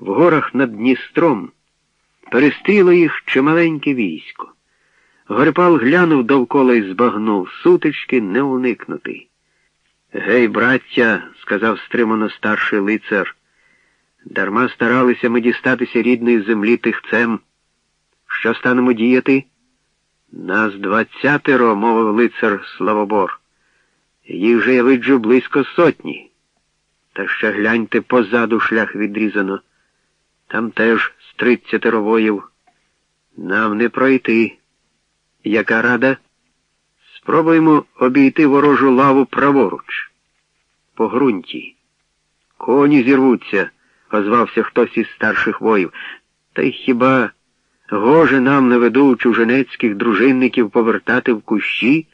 в горах над Дністром, перестріло їх чималеньке військо. Горипал глянув довкола і збагнув сутички не уникнути. Гей, браття, сказав стримано старший лицар, дарма старалися ми дістатися рідної землі тихцем. Що станемо діяти? Нас двадцятеро, мовив лицар Славобор. Їх же я виджу близько сотні. Та ще гляньте позаду шлях відрізано. Там теж з тридцятеро воїв. Нам не пройти. Яка рада? Спробуємо обійти ворожу лаву праворуч. По ґрунті. Коні зірвуться, озвався хтось із старших воїв. Та й хіба гоже нам на виду чуженецьких дружинників повертати в кущі?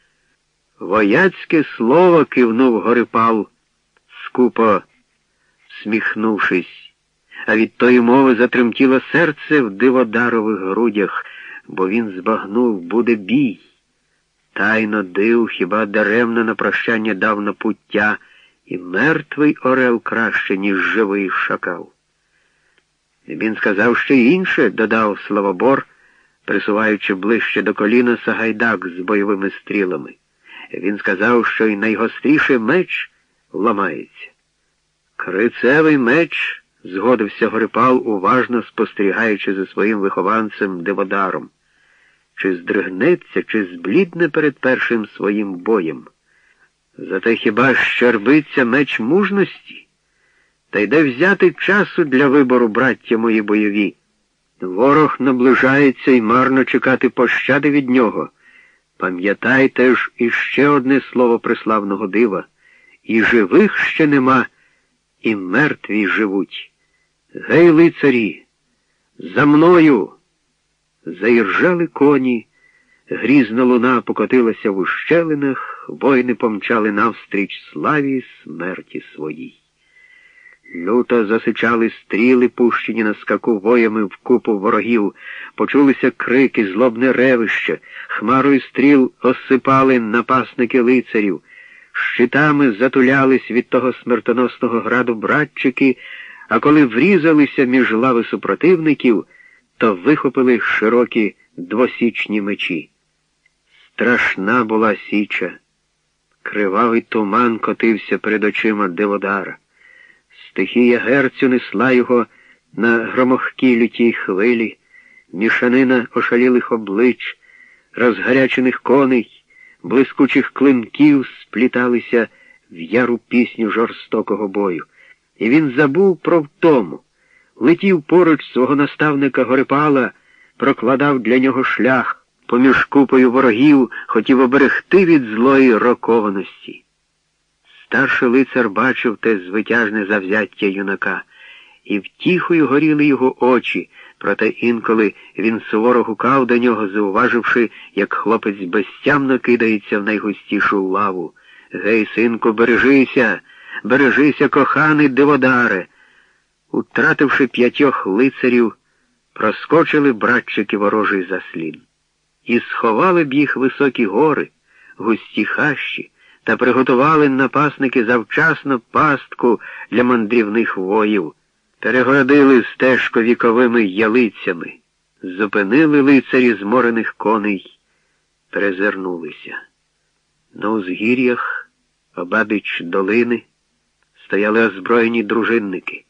Вояцьке слово кивнув Горипал, скупо сміхнувшись, а від тої мови затремтіло серце в диводарових грудях, бо він збагнув, буде бій. Тайно див, хіба даремно на прощання дав на пуття, і мертвий орел краще, ніж живий шакал. Він сказав ще інше, додав Славобор, присуваючи ближче до коліна Сагайдак з бойовими стрілами. Він сказав, що й найгостріший меч ламається. Крицевий меч, згодився Горипал, уважно спостерігаючи за своїм вихованцем Деводаром. Чи здригнеться, чи зблідне перед першим своїм боєм. Зате хіба щербиться меч мужності? Та йде взяти часу для вибору, браття мої бойові. Ворог наближається і марно чекати пощади від нього. Пам'ятайте ж іще одне слово преславного дива. І живих ще нема, і мертві живуть. Гей, лицарі, за мною. Заіржали коні, грізна луна покотилася в ущелинах, воїни помчали навстріч славі смерті своїй. Люто засичали стріли, пущені на скаку воями в купу ворогів, почулися крики, злобне ревище, хмарою стріл осипали напасники лицарів, щитами затулялись від того смертоносного граду братчики, а коли врізалися між лави супротивників, то вихопили широкі двосічні мечі. Страшна була січа. Кривавий туман котився перед очима Деводара. Стихія герцю несла його на громохкій лютій хвилі, мішанина ошалілих облич, розгарячених коней, блискучих клинків спліталися в яру пісню жорстокого бою. І він забув про втому, летів поруч свого наставника Горипала, прокладав для нього шлях, поміж купою ворогів хотів оберегти від злої рокованості. Старший лицар бачив те звитяжне завзяття юнака, і втіхою горіли його очі, проте інколи він суворо гукав до нього, зауваживши, як хлопець безтямно кидається в найгустішу лаву. Гей, синку, бережися, бережися, коханий Деводаре. Утративши п'ятьох лицарів, проскочили братчики ворожий заслід. І сховали б їх високі гори, густі хащі та приготували напасники завчасно пастку для мандрівних воїв, перегородили стежко віковими ялицями, зупинили лицарі зморених коней, перезирнулися. На узгір'ях, обабіч долини, стояли озброєні дружинники.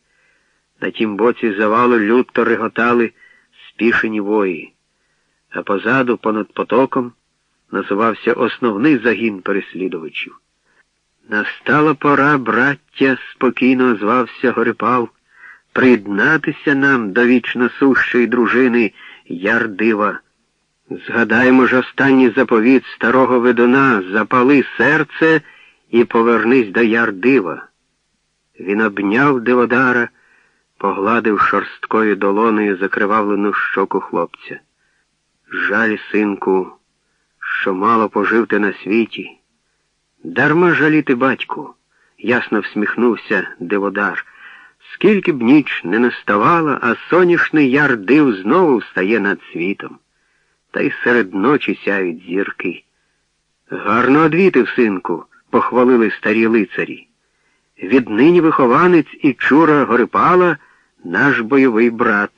На тім боці завалу люто реготали спішені вої, а позаду, понад потоком, насувався основний загін переслідувачів. Настала пора, браття, спокійно озвався Горипал, приєднатися нам до вічно сущої дружини Ярдива. Згадаємо ж останній заповіт старого ведуна запали серце і повернись до Ярдива. Він обняв Деводара, погладив шорсткою долоною закривавлену щоку хлопця. Жаль, синку що мало пожив ти на світі. Дарма жаліти батьку, ясно всміхнувся Деводар. Скільки б ніч не наставала, а соняшний яр див знову встає над світом. Та й серед ночі сяють зірки. Гарно одвітив, синку, похвалили старі лицарі. Віднині вихованець і чура Горипала наш бойовий брат.